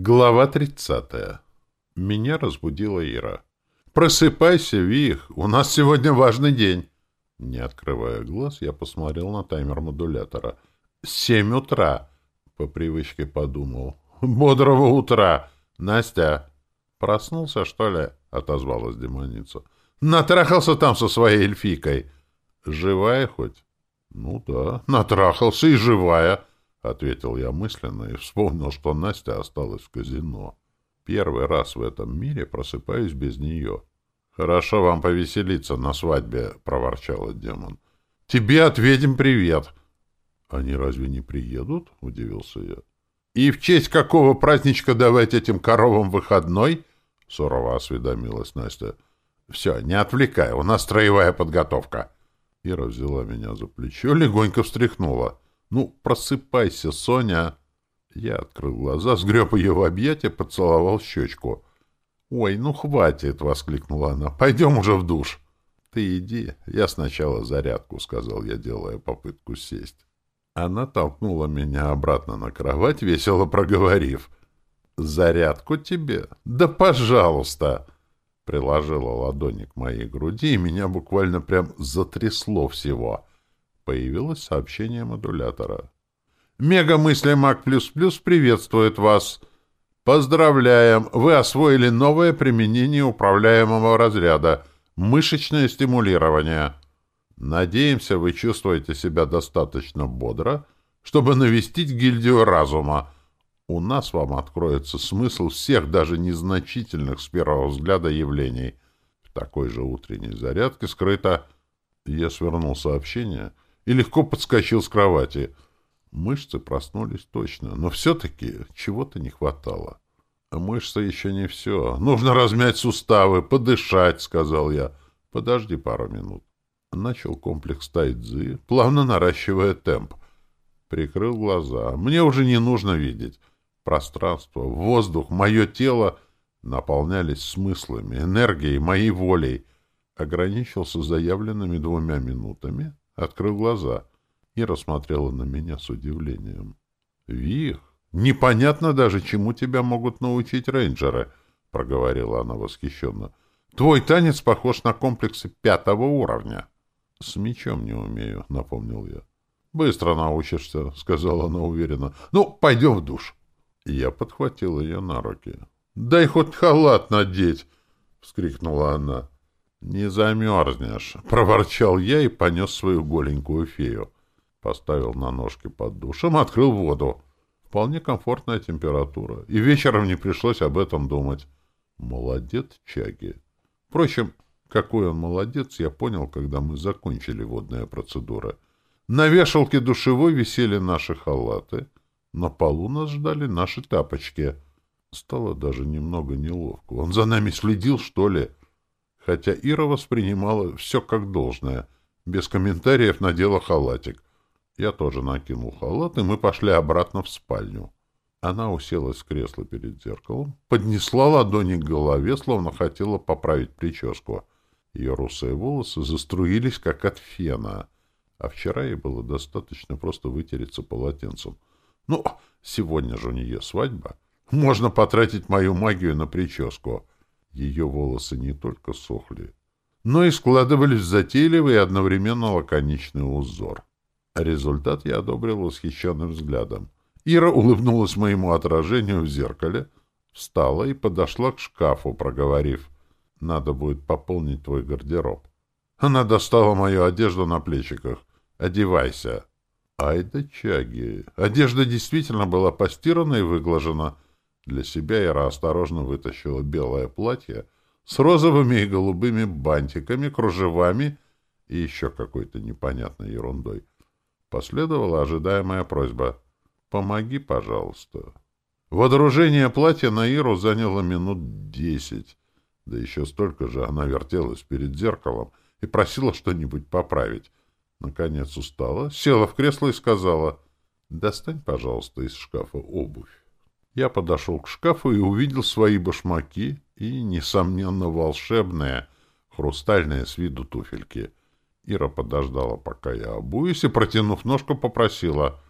Глава 30. Меня разбудила Ира. «Просыпайся, Вих! У нас сегодня важный день!» Не открывая глаз, я посмотрел на таймер модулятора. «Семь утра!» — по привычке подумал. «Бодрого утра! Настя!» «Проснулся, что ли?» — отозвалась демоница. «Натрахался там со своей эльфийкой!» «Живая хоть?» «Ну да, натрахался и живая!» — ответил я мысленно и вспомнил, что Настя осталась в казино. Первый раз в этом мире просыпаюсь без нее. «Хорошо вам повеселиться на свадьбе», — проворчал демон. «Тебе ответим привет». «Они разве не приедут?» — удивился я. «И в честь какого праздничка давать этим коровам выходной?» — сурово осведомилась Настя. «Все, не отвлекай, у нас строевая подготовка». Ира взяла меня за плечо, легонько встряхнула. «Ну, просыпайся, Соня!» Я открыл глаза, сгреб ее в объятия, поцеловал щечку. «Ой, ну хватит!» — воскликнула она. «Пойдем уже в душ!» «Ты иди, я сначала зарядку», — сказал я, делая попытку сесть. Она толкнула меня обратно на кровать, весело проговорив. «Зарядку тебе? Да пожалуйста!» Приложила ладони к моей груди, и меня буквально прям затрясло всего — Появилось сообщение модулятора. «Мега-мысли Мак Плюс Плюс приветствует вас. Поздравляем! Вы освоили новое применение управляемого разряда — мышечное стимулирование. Надеемся, вы чувствуете себя достаточно бодро, чтобы навестить гильдию разума. У нас вам откроется смысл всех даже незначительных с первого взгляда явлений. В такой же утренней зарядке скрыто... Я свернул сообщение — и легко подскочил с кровати. Мышцы проснулись точно, но все-таки чего-то не хватало. А мышцы еще не все. Нужно размять суставы, подышать, — сказал я. Подожди пару минут. Начал комплекс тайцзы, плавно наращивая темп. Прикрыл глаза. Мне уже не нужно видеть. Пространство, воздух, мое тело наполнялись смыслами, энергией, моей волей. Ограничился заявленными двумя минутами — Открыл глаза и рассмотрела на меня с удивлением. «Вих, непонятно даже, чему тебя могут научить рейнджеры», — проговорила она восхищенно. «Твой танец похож на комплексы пятого уровня». «С мечом не умею», — напомнил я. «Быстро научишься», — сказала она уверенно. «Ну, пойдем в душ». Я подхватил ее на руки. «Дай хоть халат надеть!» — вскрикнула она. «Не замерзнешь!» — проворчал я и понес свою голенькую фею. Поставил на ножки под душем, открыл воду. Вполне комфортная температура, и вечером не пришлось об этом думать. Молодец, Чаги. Впрочем, какой он молодец, я понял, когда мы закончили водные процедуры. На вешалке душевой висели наши халаты. На полу нас ждали наши тапочки. Стало даже немного неловко. Он за нами следил, что ли? — хотя Ира воспринимала все как должное. Без комментариев надела халатик. Я тоже накинул халат, и мы пошли обратно в спальню. Она уселась в кресло перед зеркалом, поднесла ладони к голове, словно хотела поправить прическу. Ее русые волосы заструились, как от фена, а вчера ей было достаточно просто вытереться полотенцем. Ну, сегодня же у нее свадьба. Можно потратить мою магию на прическу. Ее волосы не только сохли, но и складывались в затейливый и одновременно лаконичный узор. Результат я одобрил восхищенным взглядом. Ира улыбнулась моему отражению в зеркале, встала и подошла к шкафу, проговорив, «Надо будет пополнить твой гардероб». Она достала мою одежду на плечиках. «Одевайся». Ай да чаги! Одежда действительно была постирана и выглажена — для себя Ира осторожно вытащила белое платье с розовыми и голубыми бантиками, кружевами и еще какой-то непонятной ерундой. Последовала ожидаемая просьба «Помоги, пожалуйста». Водружение платья на Иру заняло минут десять. Да еще столько же она вертелась перед зеркалом и просила что-нибудь поправить. Наконец устала, села в кресло и сказала «Достань, пожалуйста, из шкафа обувь». Я подошел к шкафу и увидел свои башмаки и, несомненно, волшебные, хрустальные с виду туфельки. Ира подождала, пока я обуюсь, и, протянув ножку, попросила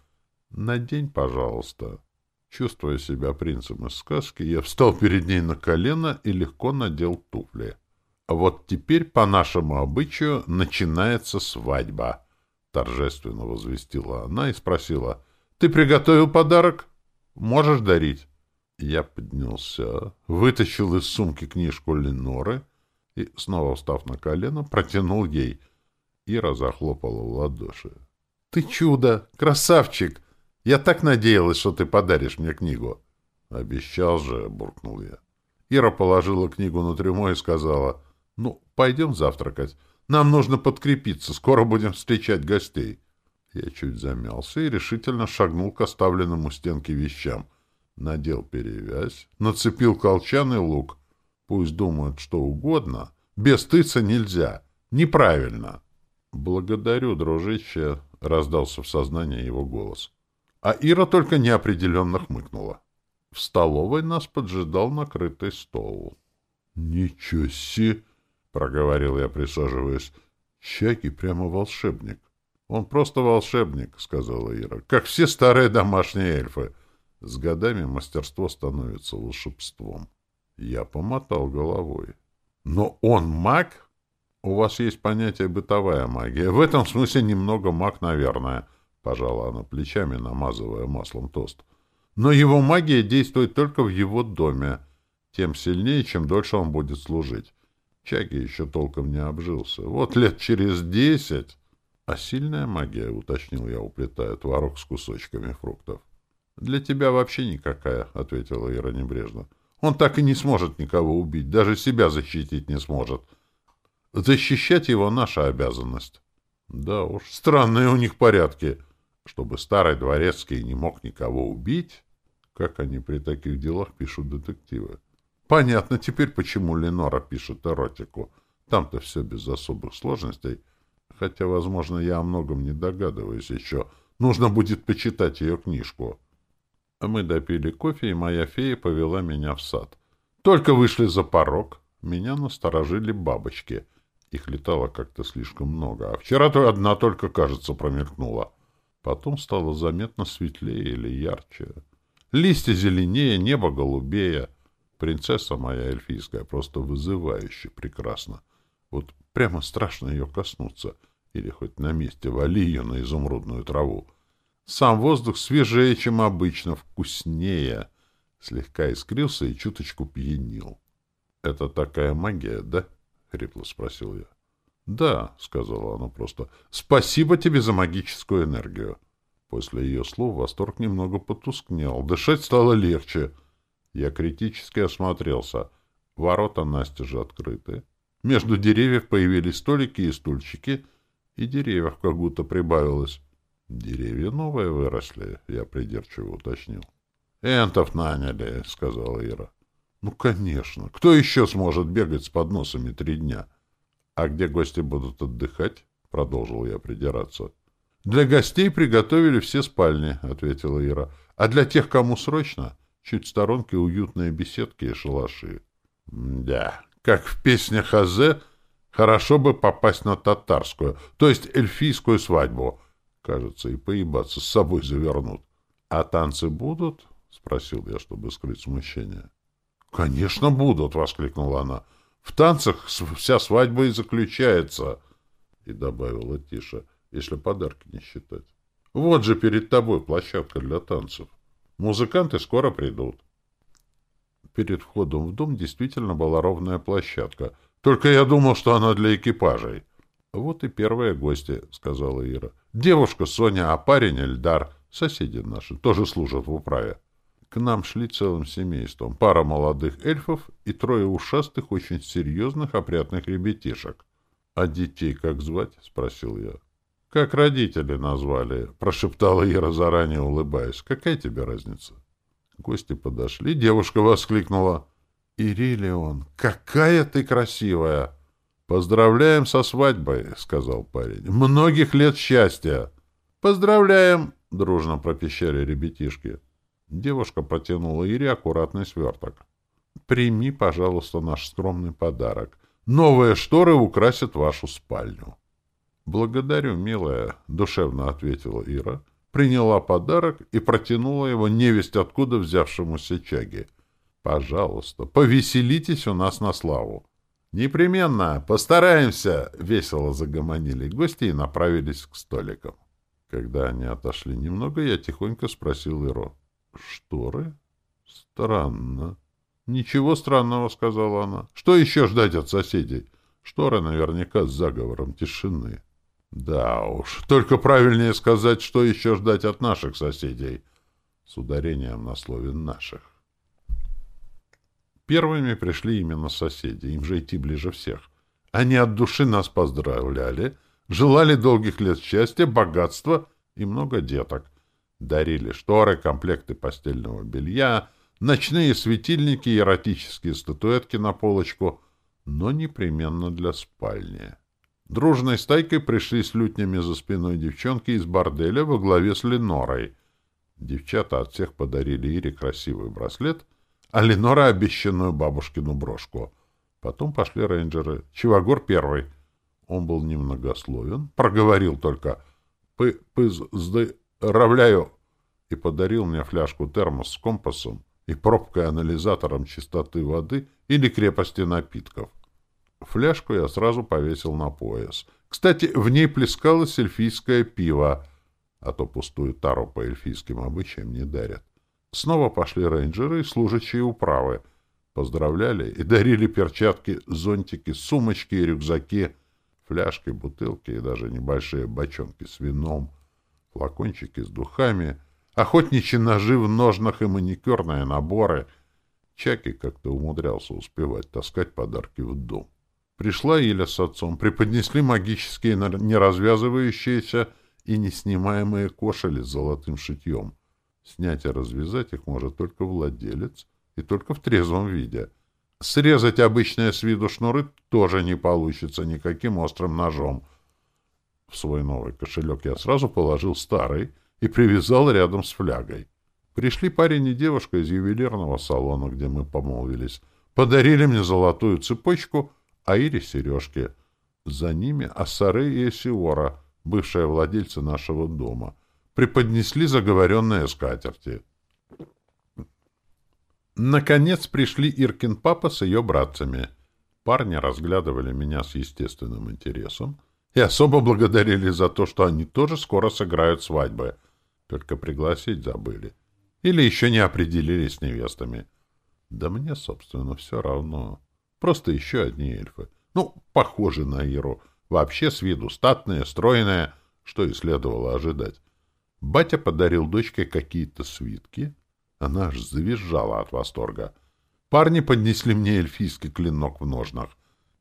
«Надень, пожалуйста». Чувствуя себя принцем из сказки, я встал перед ней на колено и легко надел туфли. А вот теперь, по нашему обычаю, начинается свадьба, — торжественно возвестила она и спросила. — Ты приготовил подарок? Можешь дарить? Я поднялся, вытащил из сумки книжку Леноры и, снова встав на колено, протянул ей. Ира захлопала в ладоши. — Ты чудо! Красавчик! Я так надеялась, что ты подаришь мне книгу. — Обещал же, — буркнул я. Ира положила книгу на трюмо и сказала, — Ну, пойдем завтракать. Нам нужно подкрепиться, скоро будем встречать гостей. Я чуть замялся и решительно шагнул к оставленным у стенки вещам. Надел перевязь, нацепил колчан и лук. Пусть думают что угодно, без тыца нельзя. Неправильно. — Благодарю, дружище, — раздался в сознании его голос. А Ира только неопределенно хмыкнула. В столовой нас поджидал накрытый стол. — Ничего себе! — проговорил я, присаживаясь. — Чаки прямо волшебник. — Он просто волшебник, — сказала Ира. — Как все старые домашние эльфы. С годами мастерство становится волшебством. Я помотал головой. — Но он маг? У вас есть понятие бытовая магия. В этом смысле немного маг, наверное. — Пожала она плечами, намазывая маслом тост. Но его магия действует только в его доме. Тем сильнее, чем дольше он будет служить. Чаги еще толком не обжился. Вот лет через десять... А сильная магия, уточнил я, уплетая творог с кусочками фруктов. Для тебя вообще никакая, ответила Ира небрежно. Он так и не сможет никого убить, даже себя защитить не сможет. Защищать его наша обязанность. Да уж, странные у них порядки чтобы старый дворецкий не мог никого убить? Как они при таких делах пишут детективы? Понятно теперь, почему Ленора пишет эротику. Там-то все без особых сложностей. Хотя, возможно, я о многом не догадываюсь еще. Нужно будет почитать ее книжку. Мы допили кофе, и моя фея повела меня в сад. Только вышли за порог, меня насторожили бабочки. Их летало как-то слишком много, а вчера-то одна только, кажется, промелькнула. Потом стало заметно светлее или ярче. Листья зеленее, небо голубее. Принцесса моя эльфийская просто вызывающе прекрасна. Вот прямо страшно ее коснуться. Или хоть на месте вали ее на изумрудную траву. Сам воздух свежее, чем обычно, вкуснее. Слегка искрился и чуточку пьянил. — Это такая магия, да? — хрипло спросил я. «Да», — сказала она просто, — «спасибо тебе за магическую энергию». После ее слов восторг немного потускнел, дышать стало легче. Я критически осмотрелся. Ворота настежь открыты. Между деревьев появились столики и стульчики, и деревьев как будто прибавилось. «Деревья новые выросли», — я придирчиво уточнил. «Энтов наняли», — сказала Ира. «Ну, конечно. Кто еще сможет бегать с подносами три дня?» «А где гости будут отдыхать?» — продолжил я придираться. «Для гостей приготовили все спальни», — ответила Ира. «А для тех, кому срочно, чуть в сторонке уютные беседки и шалаши». «Да, как в песнях Азе, хорошо бы попасть на татарскую, то есть эльфийскую свадьбу. Кажется, и поебаться с собой завернут. А танцы будут?» — спросил я, чтобы скрыть смущение. «Конечно будут!» — воскликнула она. В танцах вся свадьба и заключается. И добавила тише, если подарки не считать. Вот же перед тобой площадка для танцев. Музыканты скоро придут. Перед входом в дом действительно была ровная площадка. Только я думал, что она для экипажей. Вот и первые гости, сказала Ира. Девушка Соня, а парень Эльдар, соседи наши, тоже служат в управе. К нам шли целым семейством. Пара молодых эльфов и трое ушастых, очень серьезных, опрятных ребятишек. — А детей как звать? — спросил я. — Как родители назвали, — прошептала Ира, заранее улыбаясь. — Какая тебе разница? Гости подошли, девушка воскликнула. — Ирилион, какая ты красивая! — Поздравляем со свадьбой, — сказал парень. — Многих лет счастья! — Поздравляем! — дружно пропищали ребятишки. — Девушка протянула Ире аккуратный сверток. «Прими, пожалуйста, наш скромный подарок. Новые шторы украсят вашу спальню». «Благодарю, милая», — душевно ответила Ира приняла подарок и протянула его невесть откуда взявшемуся чаге. «Пожалуйста, повеселитесь у нас на славу». «Непременно! Постараемся!» — весело загомонили гости и направились к столикам. Когда они отошли немного, я тихонько спросил Иро. «Шторы? Странно». «Ничего странного», — сказала она. «Что еще ждать от соседей? Шторы наверняка с заговором тишины». «Да уж, только правильнее сказать, что еще ждать от наших соседей». С ударением на слове «наших». Первыми пришли именно соседи, им же идти ближе всех. Они от души нас поздравляли, желали долгих лет счастья, богатства и много деток. Дарили шторы, комплекты постельного белья, ночные светильники и эротические статуэтки на полочку, но непременно для спальни. Дружной стайкой пришли с лютнями за спиной девчонки из борделя во главе с Ленорой. Девчата от всех подарили Ире красивый браслет — а Ленора — обещанную бабушкину брошку. Потом пошли рейнджеры. Чивагор первый. Он был немногословен, проговорил только «пы-пы-здоровляю» и подарил мне фляжку термос с компасом и пробкой-анализатором чистоты воды или крепости напитков. Фляжку я сразу повесил на пояс. Кстати, в ней плескалось эльфийское пиво, а то пустую тару по эльфийским обычаям не дарят. Снова пошли рейнджеры и служащие управы. Поздравляли и дарили перчатки, зонтики, сумочки и рюкзаки, фляжки, бутылки и даже небольшие бочонки с вином, флакончики с духами, охотничьи ножи в ножнах и маникюрные наборы. Чаки как-то умудрялся успевать таскать подарки в дом. Пришла Иля с отцом, преподнесли магические неразвязывающиеся и неснимаемые кошели с золотым шитьем. Снять и развязать их может только владелец и только в трезвом виде. Срезать обычные с виду шнуры тоже не получится никаким острым ножом. В свой новый кошелек я сразу положил старый и привязал рядом с флягой. Пришли парень и девушка из ювелирного салона, где мы помолвились. Подарили мне золотую цепочку, а Ире сережки. За ними Ассары и Эсиора, бывшие владельцы нашего дома — преподнесли заговоренные скатерти. Наконец пришли Иркин папа с ее братцами. Парни разглядывали меня с естественным интересом и особо благодарили за то, что они тоже скоро сыграют свадьбы. Только пригласить забыли. Или еще не определились с невестами. Да мне, собственно, все равно. Просто еще одни эльфы. Ну, похожи на Иру. Вообще с виду статные, стройные, что и следовало ожидать. Батя подарил дочке какие-то свитки. Она аж завизжала от восторга. Парни поднесли мне эльфийский клинок в ножнах.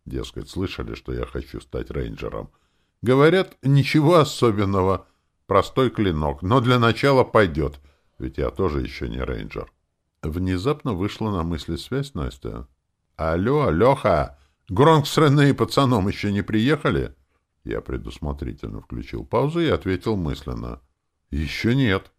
Дескать, слышали, что я хочу стать рейнджером. Говорят, ничего особенного. Простой клинок, но для начала пойдет, ведь я тоже еще не рейнджер. Внезапно вышла на мысли связь Настя. «Алло, Леха! Гронк с Рене и пацаном еще не приехали?» Я предусмотрительно включил паузу и ответил мысленно. Еще нет.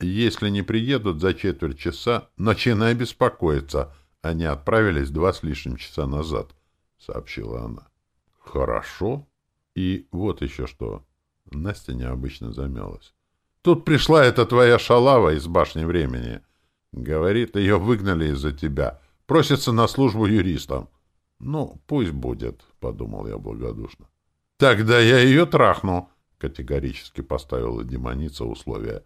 Если не приедут за четверть часа, начинай беспокоиться. Они отправились два с лишним часа назад, — сообщила она. Хорошо. И вот еще что. Настя необычно замялась. Тут пришла эта твоя шалава из башни времени. Говорит, ее выгнали из-за тебя. Просится на службу юристам. Ну, пусть будет, — подумал я благодушно. Тогда я ее трахну, категорически поставила демоница условия.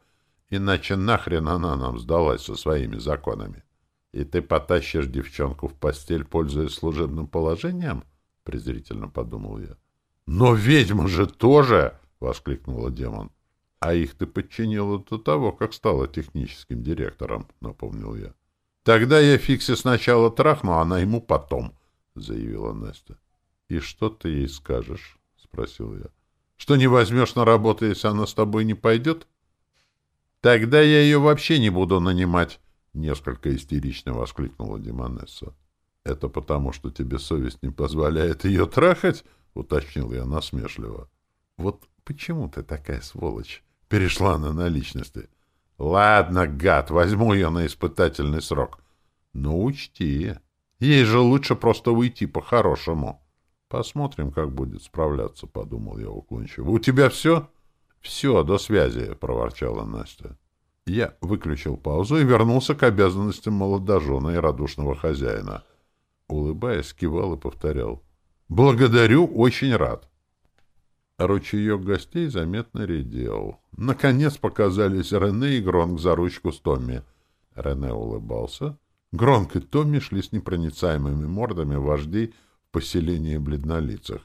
Иначе нахрен она нам сдалась со своими законами. И ты потащишь девчонку в постель, пользуясь служебным положением? презрительно подумал я. Но ведьма же тоже! воскликнула демон. А их ты подчинила до того, как стала техническим директором, напомнил я. Тогда я Фикси сначала трахну, а она ему потом, заявила Настя. И что ты ей скажешь? спросил я. Что не возьмешь на работу, если она с тобой не пойдет? Тогда я ее вообще не буду нанимать, — несколько истерично воскликнула Демонесса. — Это потому, что тебе совесть не позволяет ее трахать? — уточнил я насмешливо. — Вот почему ты такая сволочь? Перешла она на личности. — Ладно, гад, возьму ее на испытательный срок. Но учти, ей же лучше просто уйти по-хорошему. — Посмотрим, как будет справляться, — подумал я уклончиво. — У тебя все? «Все, до связи», — проворчала Настя. Я выключил паузу и вернулся к обязанностям молодожена и радушного хозяина. Улыбаясь, кивал и повторял. «Благодарю, очень рад». Ручеек гостей заметно редел. Наконец показались Рене и Гронк за ручку с Томми. Рене улыбался. Гронк и Томми шли с непроницаемыми мордами вождей в поселении бледнолицах.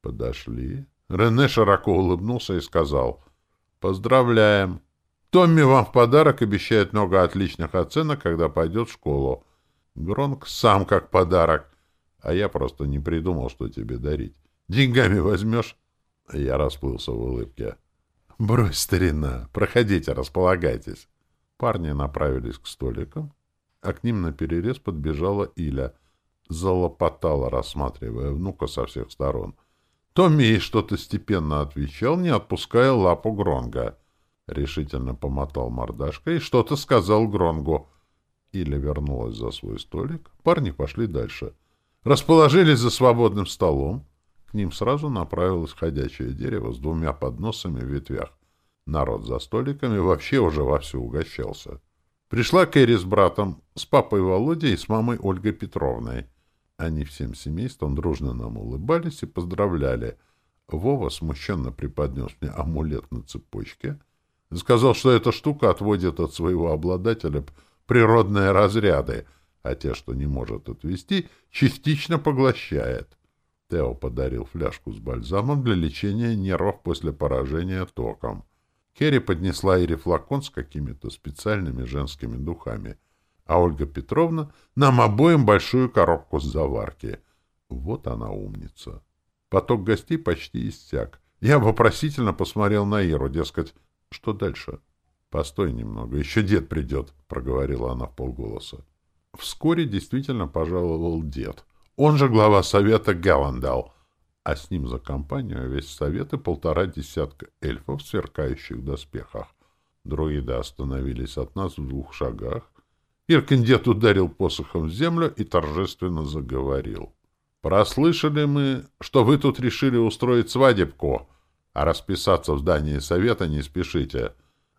Подошли. Рене широко улыбнулся и сказал «Поздравляем! Томми вам в подарок обещает много отличных оценок, когда пойдет в школу. Гронк сам как подарок, а я просто не придумал, что тебе дарить. Деньгами возьмешь?» Я расплылся в улыбке. «Брось, старина, проходите, располагайтесь». Парни направились к столикам, а к ним на перерез подбежала Иля. Залопотала, рассматривая внука со всех сторон. Томми что-то степенно отвечал, не отпуская лапу Гронга. Решительно помотал мордашкой и что-то сказал Гронгу. Иля вернулась за свой столик. Парни пошли дальше. Расположились за свободным столом. К ним сразу направилось ходячее дерево с двумя подносами в ветвях. Народ за столиками вообще уже вовсю угощался. Пришла Кэрри с братом, с папой Володей и с мамой Ольгой Петровной. Они всем семейством дружно нам улыбались и поздравляли. Вова смущенно преподнес мне амулет на цепочке. Сказал, что эта штука отводит от своего обладателя природные разряды, а те, что не может отвести, частично поглощает. Тео подарил фляжку с бальзамом для лечения нервов после поражения током. Керри поднесла Ире флакон с какими-то специальными женскими духами, а Ольга Петровна нам обоим большую коробку с заварки. Вот она умница. Поток гостей почти иссяк. Я вопросительно посмотрел на Иру, дескать, что дальше? — Постой немного, еще дед придет, — проговорила она в полголоса. Вскоре действительно пожаловал дед — он же глава совета Галандал, а с ним за компанию весь совет и полтора десятка эльфов в сверкающих доспехах. Друиды остановились от нас в двух шагах. Иркиндет ударил посохом в землю и торжественно заговорил. «Прослышали мы, что вы тут решили устроить свадебку, а расписаться в здании совета не спешите.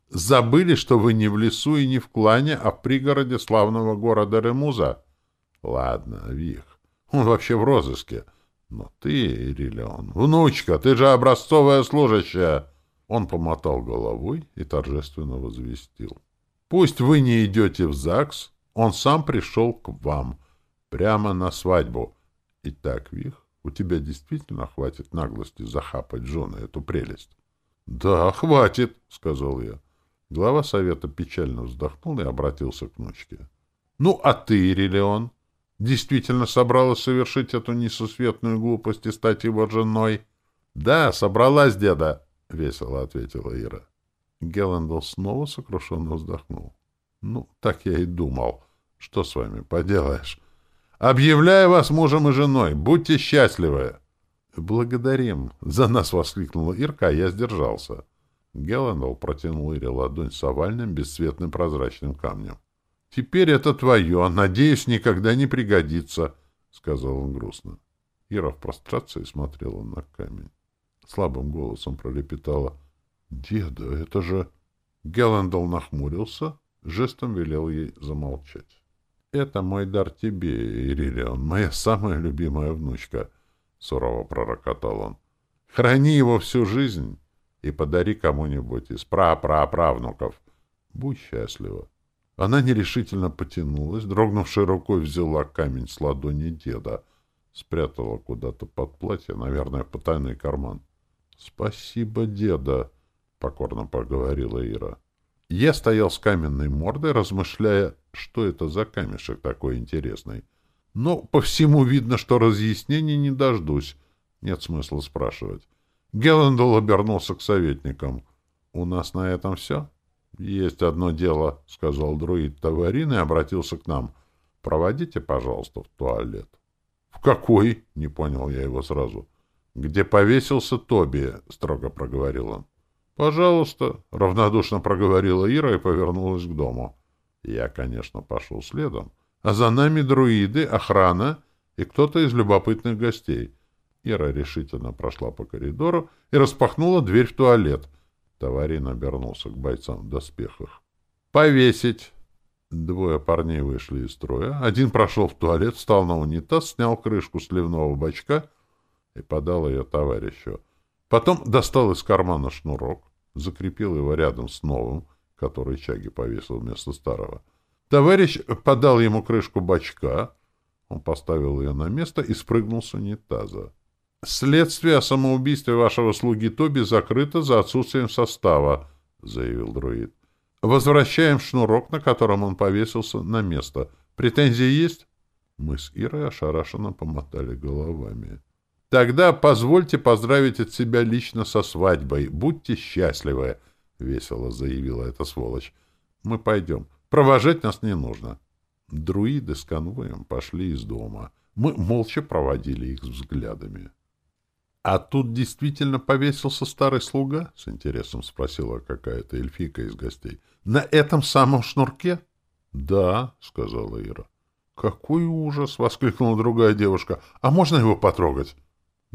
Забыли, что вы не в лесу и не в клане, а в пригороде славного города Ремуза? Ладно, Вих, он вообще в розыске. Но ты, Ирилион, внучка, ты же образцовая служащая. Он помотал головой и торжественно возвестил. Пусть вы не идете в ЗАГС, он сам пришел к вам. Прямо на свадьбу. Итак, Вих, у тебя действительно хватит наглости захапать жены эту прелесть? — Да, хватит, — сказал я. Глава совета печально вздохнул и обратился к внучке. — Ну, а ты, Ирилион? действительно собралась совершить эту несусветную глупость и стать его женой? — Да, собралась, деда, — весело ответила Ира. Гелендл снова сокрушенно вздохнул. — Ну, так я и думал. Что с вами поделаешь? Объявляю вас мужем и женой. Будьте счастливы. — Благодарим. За нас воскликнула Ирка, а я сдержался. Гелендл протянул Ире ладонь с овальным бесцветным прозрачным камнем. Теперь это твое. Надеюсь, никогда не пригодится, — сказал он грустно. Ира в прострации смотрела на камень. Слабым голосом пролепетала. — Деда, это же... Гелендал нахмурился, жестом велел ей замолчать. — Это мой дар тебе, Ирилион, моя самая любимая внучка, — сурово пророкотал он. — Храни его всю жизнь и подари кому-нибудь из пра-пра-правнуков. Будь счастлива. Она нерешительно потянулась, дрогнувшей рукой взяла камень с ладони деда, спрятала куда-то под платье, наверное, в потайный карман. — Спасибо, деда, — покорно поговорила Ира. Я стоял с каменной мордой, размышляя, что это за камешек такой интересный. Но по всему видно, что разъяснений не дождусь. Нет смысла спрашивать. Гелендл обернулся к советникам. — У нас на этом все? —— Есть одно дело, — сказал друид Таварин и обратился к нам. — Проводите, пожалуйста, в туалет. — В какой? — не понял я его сразу. — Где повесился Тоби, — строго проговорил он. — Пожалуйста, — равнодушно проговорила Ира и повернулась к дому. Я, конечно, пошел следом, а за нами друиды, охрана и кто-то из любопытных гостей. Ира решительно прошла по коридору и распахнула дверь в туалет — Товарин обернулся к бойцам в доспехах. «Повесить!» Двое парней вышли из строя. Один прошел в туалет, встал на унитаз, снял крышку сливного бачка и подал ее товарищу. Потом достал из кармана шнурок, закрепил его рядом с новым, который Чаги повесил вместо старого. Товарищ подал ему крышку бачка, он поставил ее на место и спрыгнул с унитаза. «Следствие о самоубийстве вашего слуги Тоби закрыто за отсутствием состава», — заявил друид. «Возвращаем шнурок, на котором он повесился, на место. Претензии есть?» Мы с Ирой ошарашенно помотали головами. «Тогда позвольте поздравить от себя лично со свадьбой. Будьте счастливы!» — весело заявила эта сволочь. «Мы пойдем. Провожать нас не нужно». Друиды с конвоем пошли из дома. Мы молча проводили их взглядами. «А тут действительно повесился старый слуга?» — с интересом спросила какая-то эльфийка из гостей. «На этом самом шнурке?» «Да», — сказала Ира. «Какой ужас!» — воскликнула другая девушка. «А можно его потрогать?»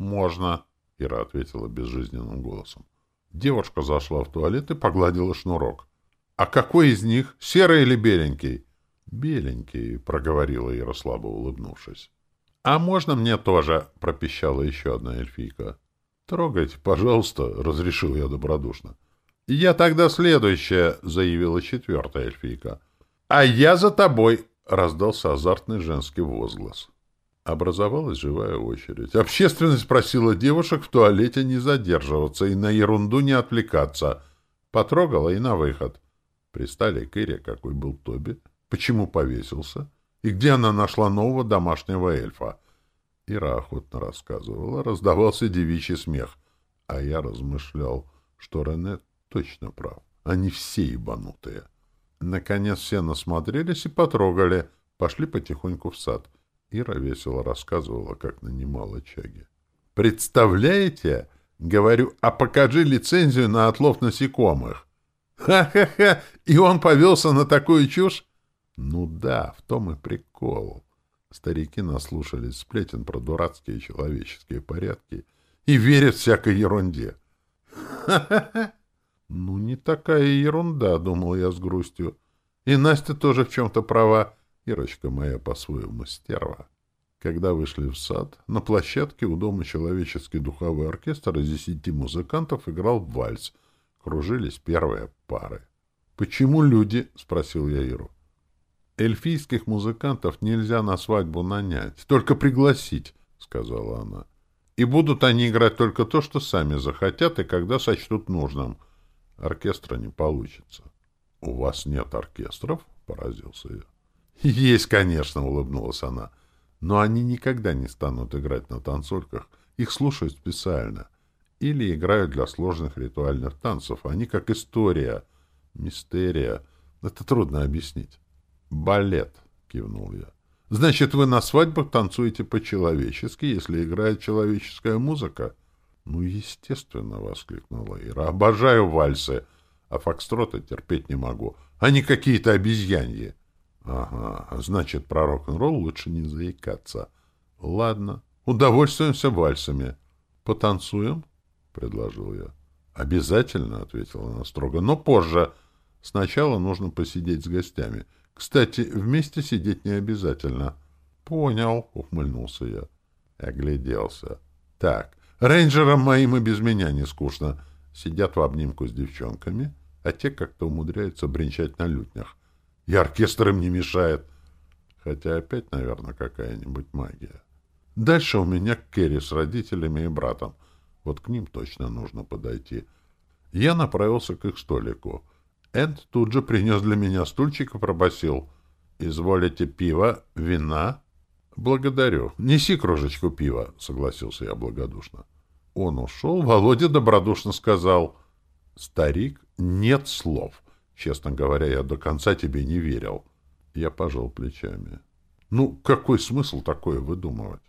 «Можно», — Ира ответила безжизненным голосом. Девушка зашла в туалет и погладила шнурок. «А какой из них? Серый или беленький?» «Беленький», — проговорила Ира, слабо улыбнувшись. «А можно мне тоже?» — пропищала еще одна эльфийка. «Трогайте, пожалуйста», — разрешил я добродушно. «Я тогда следующая», — заявила четвертая эльфийка. «А я за тобой», — раздался азартный женский возглас. Образовалась живая очередь. Общественность просила девушек в туалете не задерживаться и на ерунду не отвлекаться. Потрогала и на выход. Пристали к Ире, какой был Тоби, почему повесился — и где она нашла нового домашнего эльфа. Ира охотно рассказывала, раздавался девичий смех. А я размышлял, что Рене точно прав. Они все ебанутые. Наконец все насмотрелись и потрогали. Пошли потихоньку в сад. Ира весело рассказывала, как нанимала чаги. «Представляете?» — говорю, «а покажи лицензию на отлов насекомых». «Ха-ха-ха! И он повелся на такую чушь?» Ну да, в том и прикол. Старики наслушались сплетен про дурацкие человеческие порядки и верят всякой ерунде. Ха-ха-ха! Ну, не такая ерунда, думал я с грустью. И Настя тоже в чем-то права. Ирочка моя по-своему стерва. Когда вышли в сад, на площадке у дома человеческий духовой оркестр из десяти музыкантов играл вальс. Кружились первые пары. «Почему люди?» — спросил я Иру. Эльфийских музыкантов нельзя на свадьбу нанять, только пригласить, — сказала она. И будут они играть только то, что сами захотят и когда сочтут нужным. Оркестра не получится. — У вас нет оркестров? — поразился я. — Есть, конечно, — улыбнулась она. — Но они никогда не станут играть на танцульках. Их слушают специально. Или играют для сложных ритуальных танцев. Они как история, мистерия. Это трудно объяснить. «Балет», — кивнул я. «Значит, вы на свадьбах танцуете по-человечески, если играет человеческая музыка?» «Ну, естественно», — воскликнула Ира. «Обожаю вальсы, а фокстроты терпеть не могу. Они какие-то обезьяньи». «Ага, значит, про рок-н-ролл лучше не заикаться». «Ладно, удовольствуемся вальсами». «Потанцуем?» — предложил я. «Обязательно», — ответила она строго, — «но позже. Сначала нужно посидеть с гостями». Кстати, вместе сидеть не обязательно. — Понял, — ухмыльнулся я. Огляделся. — Так, рейнджерам моим и без меня не скучно. Сидят в обнимку с девчонками, а те как-то умудряются бренчать на лютнях. И оркестр им не мешает. Хотя опять, наверное, какая-нибудь магия. Дальше у меня Керри с родителями и братом. Вот к ним точно нужно подойти. Я направился к их столику. Эд тут же принес для меня стульчик и пробасил. «Изволите пиво, вина?» «Благодарю. Неси кружечку пива», — согласился я благодушно. Он ушел, Володя добродушно сказал. «Старик, нет слов. Честно говоря, я до конца тебе не верил». Я пожал плечами. «Ну, какой смысл такое выдумывать?»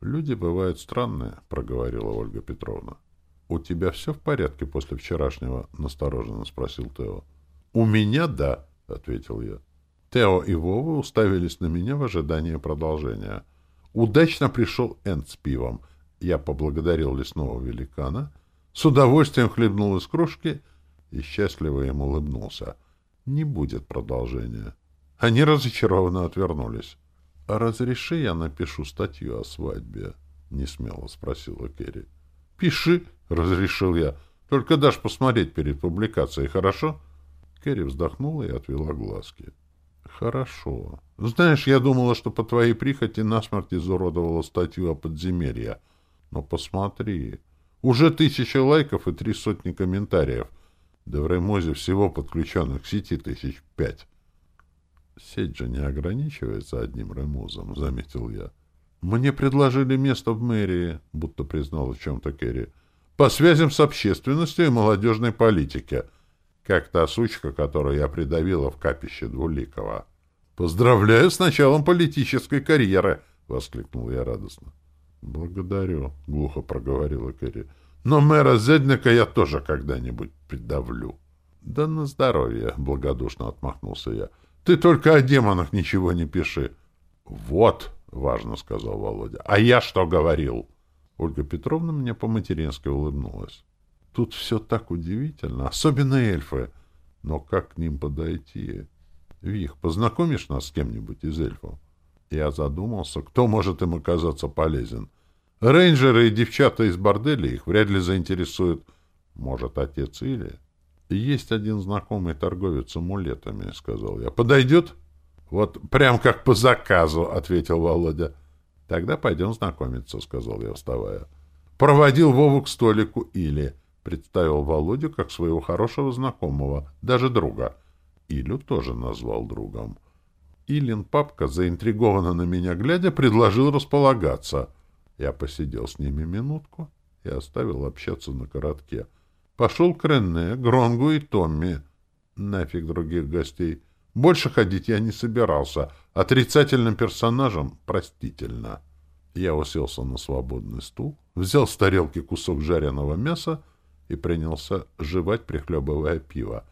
«Люди бывают странные», — проговорила Ольга Петровна. «У тебя все в порядке после вчерашнего?» — настороженно спросил Тео. «У меня да», — ответил я. Тео и Вова уставились на меня в ожидании продолжения. Удачно пришел Энд с пивом. Я поблагодарил лесного великана, с удовольствием хлебнул из кружки и счастливо им улыбнулся. Не будет продолжения. Они разочарованно отвернулись. — А разреши я напишу статью о свадьбе? — несмело спросила Керри. — Пиши, — разрешил я. — Только дашь посмотреть перед публикацией, хорошо? Керри вздохнула и отвела глазки. — Хорошо. Знаешь, я думала, что по твоей прихоти насмерть изуродовала статью о подземелье. Но посмотри. Уже тысяча лайков и три сотни комментариев. Да в Ремозе всего подключенных к сети тысяч пять. Сеть же не ограничивается одним Ремузом, — заметил я. Мне предложили место в мэрии, — будто признал в чем-то Керри, — по связям с общественностью и молодежной политике, как та сучка, которую я придавила в капище Двуликова. «Поздравляю с началом политической карьеры!» — воскликнул я радостно. «Благодарю», — глухо проговорила Кэрри. «Но мэра Зедника я тоже когда-нибудь придавлю». «Да на здоровье», — благодушно отмахнулся я. «Ты только о демонах ничего не пиши». «Вот», — важно сказал Володя. «А я что говорил?» Ольга Петровна мне по-матерински улыбнулась. «Тут все так удивительно, особенно эльфы. Но как к ним подойти?» Вих, познакомишь нас с кем-нибудь из эльфов? Я задумался, кто может им оказаться полезен. Рейнджеры и девчата из борделя их вряд ли заинтересуют. Может, отец или... Есть один знакомый торговец амулетами, — сказал я. Подойдет? Вот прям как по заказу, — ответил Володя. Тогда пойдем знакомиться, — сказал я, вставая. Проводил Вову к столику или... Представил Володю как своего хорошего знакомого, даже друга — Илю тоже назвал другом. Илин папка, заинтригованно на меня глядя, предложил располагаться. Я посидел с ними минутку и оставил общаться на коротке. Пошел к Рене, Гронгу и Томми. Нафиг других гостей. Больше ходить я не собирался. Отрицательным персонажам простительно. Я уселся на свободный стул, взял с тарелки кусок жареного мяса и принялся жевать, прихлебывая пиво.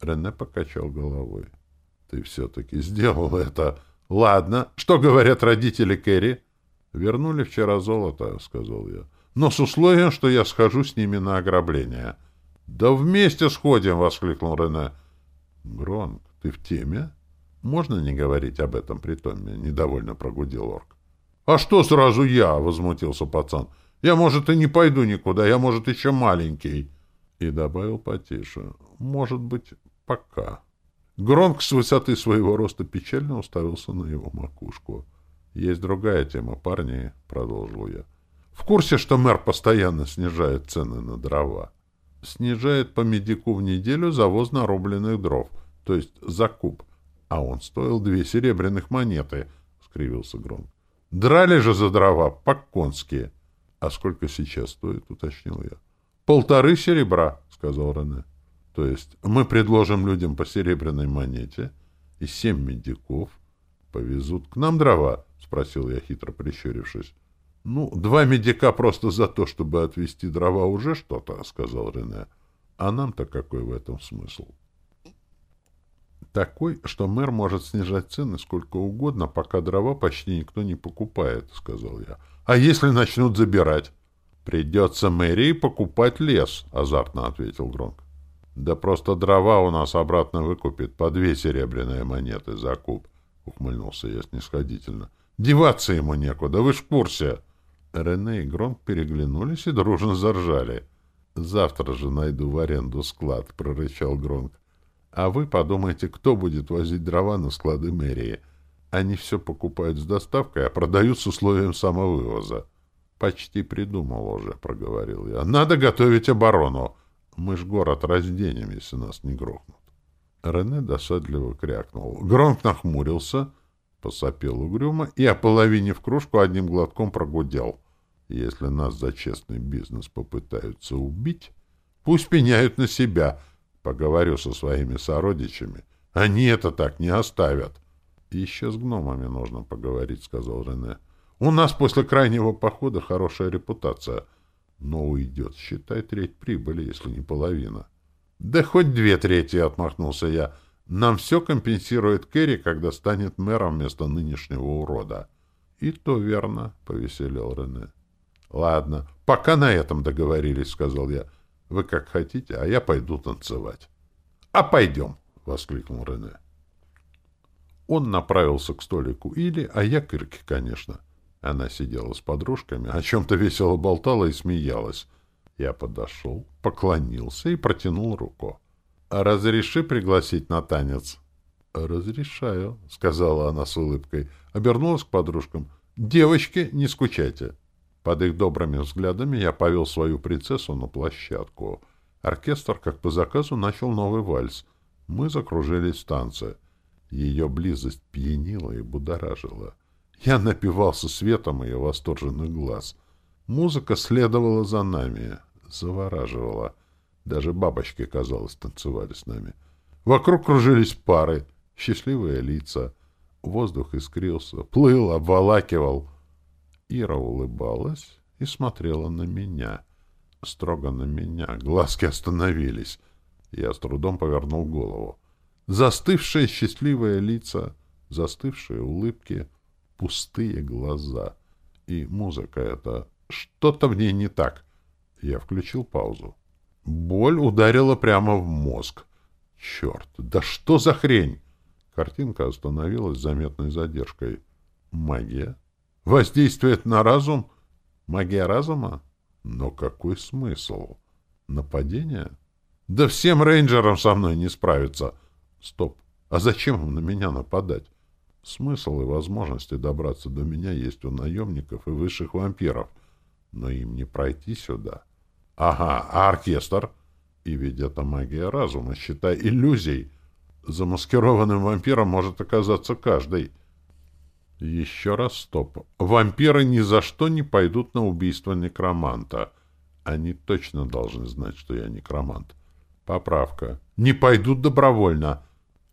Рене покачал головой. — Ты все-таки сделал это. Ладно. Что говорят родители Кэрри? — Вернули вчера золото, — сказал я. — Но с условием, что я схожу с ними на ограбление. — Да вместе сходим, — воскликнул Рене. — Гронк, ты в теме? — Можно не говорить об этом при Томме? — недовольно прогудел орк. — А что сразу я? — возмутился пацан. — Я, может, и не пойду никуда. Я, может, еще маленький. И добавил потише. — Может быть, Пока. Гронк с высоты своего роста печально уставился на его макушку. «Есть другая тема, парни», — продолжил я. «В курсе, что мэр постоянно снижает цены на дрова? Снижает по медику в неделю завоз нарубленных дров, то есть закуп. А он стоил две серебряных монеты», — скривился Гронк. «Драли же за дрова, по-конски». «А сколько сейчас стоит?» — уточнил я. «Полторы серебра», — сказал Рене. То есть мы предложим людям по серебряной монете и семь медиков повезут к нам дрова, — спросил я, хитро прищурившись. — Ну, два медика просто за то, чтобы отвезти дрова, уже что-то, — сказал Рене. — А нам-то какой в этом смысл? — Такой, что мэр может снижать цены сколько угодно, пока дрова почти никто не покупает, — сказал я. — А если начнут забирать? — Придется мэрии покупать лес, — азартно ответил Гронк. Да просто дрова у нас обратно выкупит по две серебряные монеты за куб, — ухмыльнулся я снисходительно. — Деваться ему некуда, вы ж в курсе. Рене и Гронк переглянулись и дружно заржали. — Завтра же найду в аренду склад, — прорычал Гронк. — А вы подумайте, кто будет возить дрова на склады мэрии. Они все покупают с доставкой, а продают с условием самовывоза. — Почти придумал уже, — проговорил я. — Надо готовить оборону. Мы ж город разденем, если нас не грохнут. Рене досадливо крякнул. Громк нахмурился, посопел угрюмо и, ополовинив кружку, одним глотком прогудел. Если нас за честный бизнес попытаются убить, пусть пеняют на себя. Поговорю со своими сородичами. Они это так не оставят. — Еще с гномами нужно поговорить, — сказал Рене. — У нас после крайнего похода хорошая репутация — но уйдет, считай, треть прибыли, если не половина. — Да хоть две трети, — отмахнулся я. — Нам все компенсирует Керри, когда станет мэром вместо нынешнего урода. — И то верно, — повеселел Рене. — Ладно, пока на этом договорились, — сказал я. — Вы как хотите, а я пойду танцевать. — А пойдем! — воскликнул Рене. Он направился к столику Или, а я к Ирке, конечно. Она сидела с подружками, о чем-то весело болтала и смеялась. Я подошел, поклонился и протянул руку. «Разреши пригласить на танец?» «Разрешаю», — сказала она с улыбкой. Обернулась к подружкам. «Девочки, не скучайте». Под их добрыми взглядами я повел свою принцессу на площадку. Оркестр, как по заказу, начал новый вальс. Мы закружились в танце. Ее близость пьянила и будоражила. Я напивался светом ее восторженных глаз. Музыка следовала за нами, завораживала. Даже бабочки, казалось, танцевали с нами. Вокруг кружились пары, счастливые лица. Воздух искрился, плыл, обволакивал. Ира улыбалась и смотрела на меня. Строго на меня. Глазки остановились. Я с трудом повернул голову. Застывшие счастливые лица, застывшие улыбки, пустые глаза. И музыка эта... Что-то в ней не так. Я включил паузу. Боль ударила прямо в мозг. Черт, да что за хрень? Картинка остановилась с заметной задержкой. Магия? Воздействует на разум? Магия разума? Но какой смысл? Нападение? Да всем рейнджерам со мной не справиться. Стоп. А зачем им на меня нападать? Смысл и возможности добраться до меня есть у наемников и высших вампиров. Но им не пройти сюда. Ага, а оркестр? И ведь это магия разума, считай, иллюзий. Замаскированным вампиром может оказаться каждый. Еще раз стоп. Вампиры ни за что не пойдут на убийство некроманта. Они точно должны знать, что я некромант. Поправка. Не пойдут добровольно.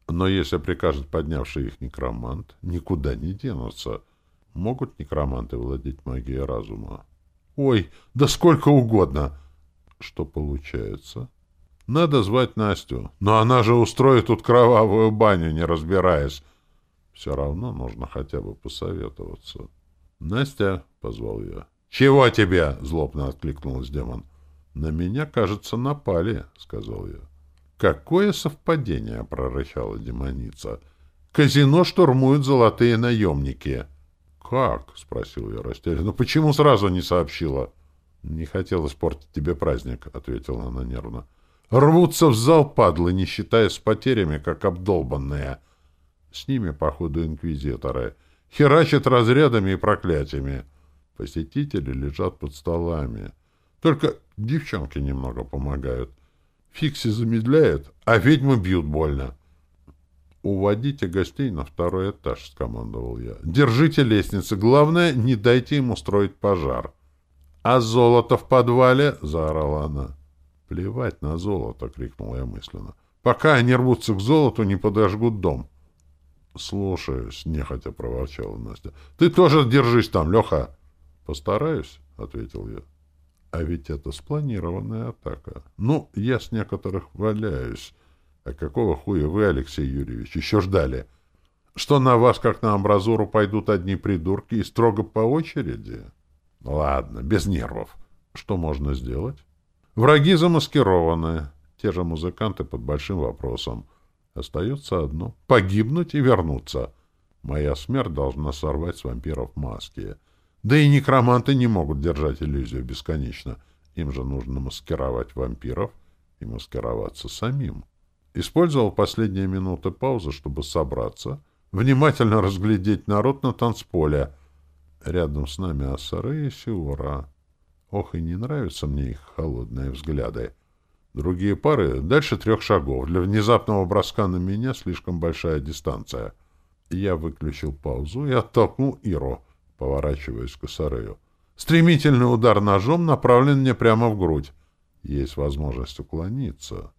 Но если прикажет поднявший их некромант, никуда не денутся. Могут некроманты владеть магией разума? Ой, да сколько угодно! Что получается? Надо звать Настю. Но она же устроит тут кровавую баню, не разбираясь. Все равно нужно хотя бы посоветоваться. «Настя!» — позвал я. «Чего тебе?» — злобно откликнулась демон. «На меня, кажется, напали», — сказал я. «Какое совпадение!» — прорычала демоница. «Казино штурмуют золотые наемники». «Как?» — спросил я растерянно. «Ну почему сразу не сообщила?» «Не хотел испортить тебе праздник», — ответила она нервно. «Рвутся в зал падлы, не считаясь с потерями, как обдолбанные. С ними, походу, инквизиторы. Херачат разрядами и проклятиями. Посетители лежат под столами. Только девчонки немного помогают. Фикси замедляет, а ведьмы бьют больно. «Уводите гостей на второй этаж», — скомандовал я. «Держите лестницы. Главное, не дайте им устроить пожар». «А золото в подвале?» — заорала она. «Плевать на золото!» — крикнул я мысленно. «Пока они рвутся к золоту, не подожгут дом». «Слушаюсь», — нехотя проворчала Настя. «Ты тоже держись там, Леха!» «Постараюсь», — ответил я. А ведь это спланированная атака. Ну, я с некоторых валяюсь. А какого хуя вы, Алексей Юрьевич, еще ждали? Что на вас, как на амбразуру, пойдут одни придурки и строго по очереди? Ладно, без нервов. Что можно сделать? Враги замаскированы. Те же музыканты под большим вопросом. Остается одно — погибнуть и вернуться. Моя смерть должна сорвать с вампиров маски — да и некроманты не могут держать иллюзию бесконечно. Им же нужно маскировать вампиров и маскироваться самим. Использовал последние минуты паузы, чтобы собраться, внимательно разглядеть народ на танцполе. Рядом с нами Асары и Сиора. Ох, и не нравятся мне их холодные взгляды. Другие пары дальше трех шагов. Для внезапного броска на меня слишком большая дистанция. Я выключил паузу и оттолкнул Иру — поворачиваясь к Косарею. Стремительный удар ножом направлен мне прямо в грудь. Есть возможность уклониться.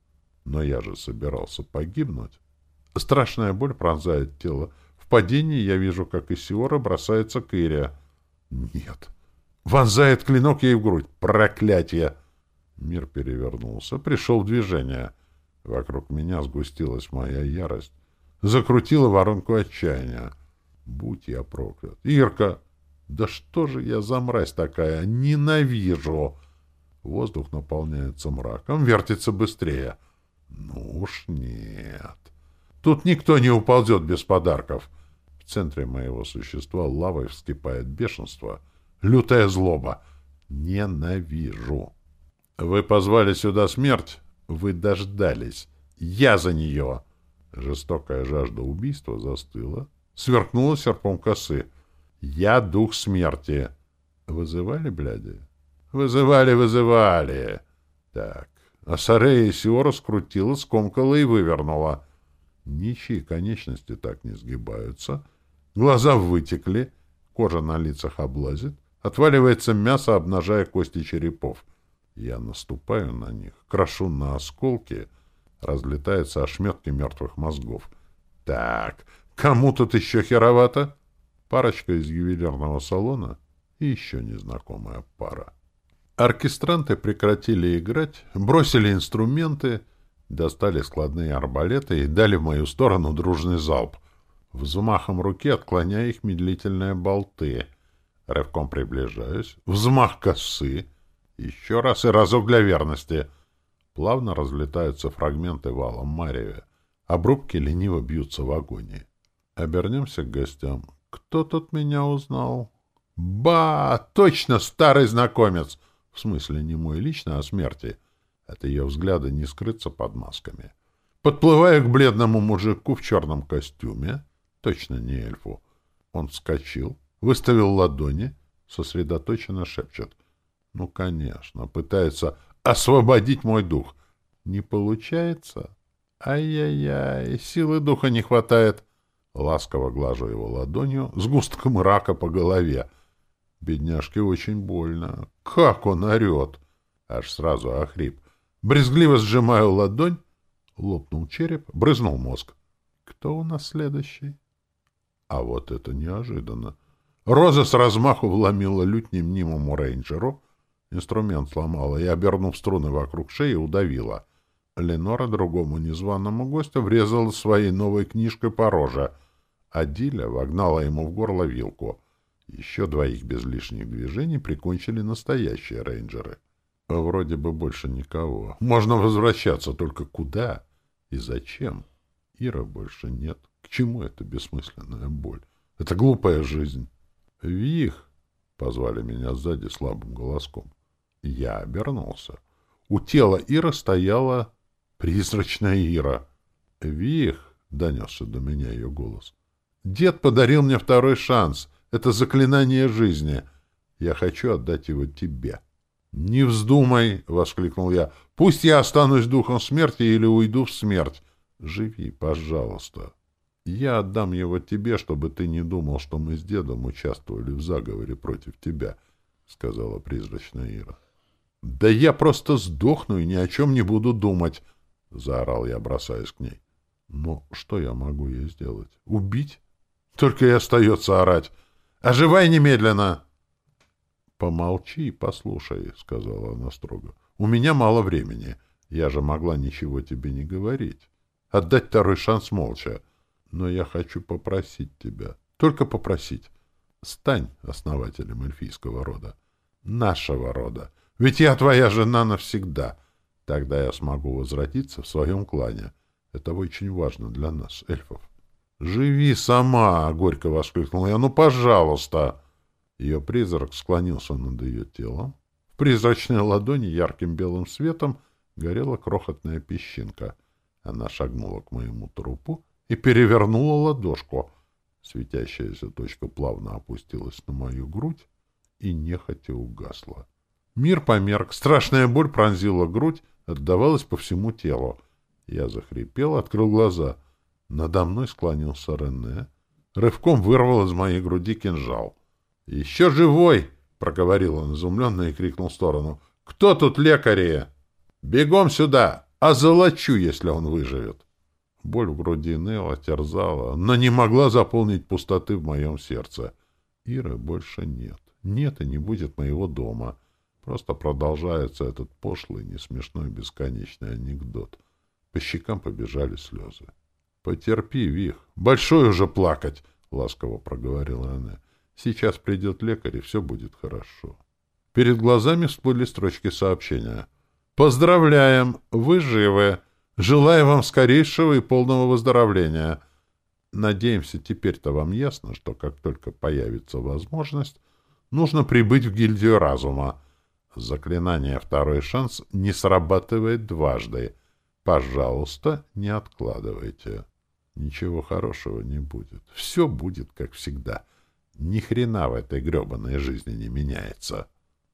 Но я же собирался погибнуть. Страшная боль пронзает тело. В падении я вижу, как Исиора бросается к Ире. Нет. Вонзает клинок ей в грудь. Проклятие! Мир перевернулся, пришел в движение. Вокруг меня сгустилась моя ярость. Закрутила воронку отчаяния. Будь я проклят. Ирка! Да что же я за мразь такая? Ненавижу! Воздух наполняется мраком, вертится быстрее. Ну уж нет. Тут никто не уползет без подарков. В центре моего существа лавой вскипает бешенство, лютая злоба. Ненавижу. Вы позвали сюда смерть? Вы дождались. Я за нее. Жестокая жажда убийства застыла, сверкнула серпом косы. Я дух смерти. Вызывали, бляди? Вызывали, вызывали. Так. А Сарея Сиора скрутила, скомкала и вывернула. Ничьи конечности так не сгибаются. Глаза вытекли, кожа на лицах облазит, отваливается мясо, обнажая кости черепов. Я наступаю на них, крошу на осколки, разлетаются ошметки мертвых мозгов. Так, кому тут еще херовато? Парочка из ювелирного салона и еще незнакомая пара. Оркестранты прекратили играть, бросили инструменты, достали складные арбалеты и дали в мою сторону дружный залп. Взмахом руки отклоняя их медлительные болты. Рывком приближаюсь. Взмах косы. Еще раз и разок для верности. Плавно разлетаются фрагменты валом Марьеве. Обрубки лениво бьются в агонии. Обернемся к гостям. Кто тут меня узнал? Ба! Точно старый знакомец! В смысле, не мой лично, а смерти. От ее взгляда не скрыться под масками. Подплывая к бледному мужику в черном костюме, точно не эльфу, он вскочил, выставил ладони, сосредоточенно шепчет. Ну, конечно, пытается освободить мой дух. Не получается? Ай-яй-яй, силы духа не хватает. Ласково глажу его ладонью, с густком рака по голове. Бедняжке очень больно. Как он орет! Аж сразу охрип. Брезгливо сжимаю ладонь. Лопнул череп, брызнул мозг. Кто у нас следующий? А вот это неожиданно. Роза с размаху вломила лють немнимому рейнджеру, инструмент сломала и, обернув струны вокруг шеи, удавила. Ленора другому незваному гостю врезала своей новой книжкой по роже, а Диля вогнала ему в горло вилку — еще двоих без лишних движений прикончили настоящие рейнджеры. А вроде бы больше никого. Можно возвращаться, только куда и зачем? Ира больше нет. К чему эта бессмысленная боль? Это глупая жизнь. «Вих!» — позвали меня сзади слабым голоском. Я обернулся. У тела Ира стояла призрачная Ира. «Вих!» — донесся до меня ее голос. «Дед подарил мне второй шанс — это заклинание жизни. Я хочу отдать его тебе. — Не вздумай! — воскликнул я. — Пусть я останусь духом смерти или уйду в смерть. Живи, пожалуйста. Я отдам его тебе, чтобы ты не думал, что мы с дедом участвовали в заговоре против тебя, — сказала призрачная Ира. — Да я просто сдохну и ни о чем не буду думать, — заорал я, бросаясь к ней. — Но что я могу ей сделать? Убить? Только и остается орать. Оживай немедленно!» «Помолчи и послушай», — сказала она строго. «У меня мало времени. Я же могла ничего тебе не говорить. Отдать второй шанс молча. Но я хочу попросить тебя, только попросить. Стань основателем эльфийского рода. Нашего рода. Ведь я твоя жена навсегда. Тогда я смогу возвратиться в своем клане. Это очень важно для нас, эльфов. «Живи сама!» — горько воскликнул я. «Ну, пожалуйста!» Ее призрак склонился над ее телом. В призрачной ладони ярким белым светом горела крохотная песчинка. Она шагнула к моему трупу и перевернула ладошку. Светящаяся точка плавно опустилась на мою грудь и нехотя угасла. Мир померк, страшная боль пронзила грудь, отдавалась по всему телу. Я захрипел, открыл глаза — надо мной склонился Рене. Рывком вырвал из моей груди кинжал. «Еще живой!» — проговорил он изумленно и крикнул в сторону. «Кто тут лекари?» «Бегом сюда! Озолочу, если он выживет!» Боль в груди Нелла терзала, но не могла заполнить пустоты в моем сердце. Иры больше нет. Нет и не будет моего дома. Просто продолжается этот пошлый, несмешной, бесконечный анекдот. По щекам побежали слезы. — Потерпи, Вих. Большой уже плакать, — ласково проговорила она. — Сейчас придет лекарь, и все будет хорошо. Перед глазами всплыли строчки сообщения. «Поздравляем! Вы живы! Желаю вам скорейшего и полного выздоровления!» Надеемся, теперь-то вам ясно, что как только появится возможность, нужно прибыть в гильдию разума. Заклинание «Второй шанс» не срабатывает дважды. Пожалуйста, не откладывайте. Ничего хорошего не будет. Все будет, как всегда. Ни хрена в этой гребаной жизни не меняется.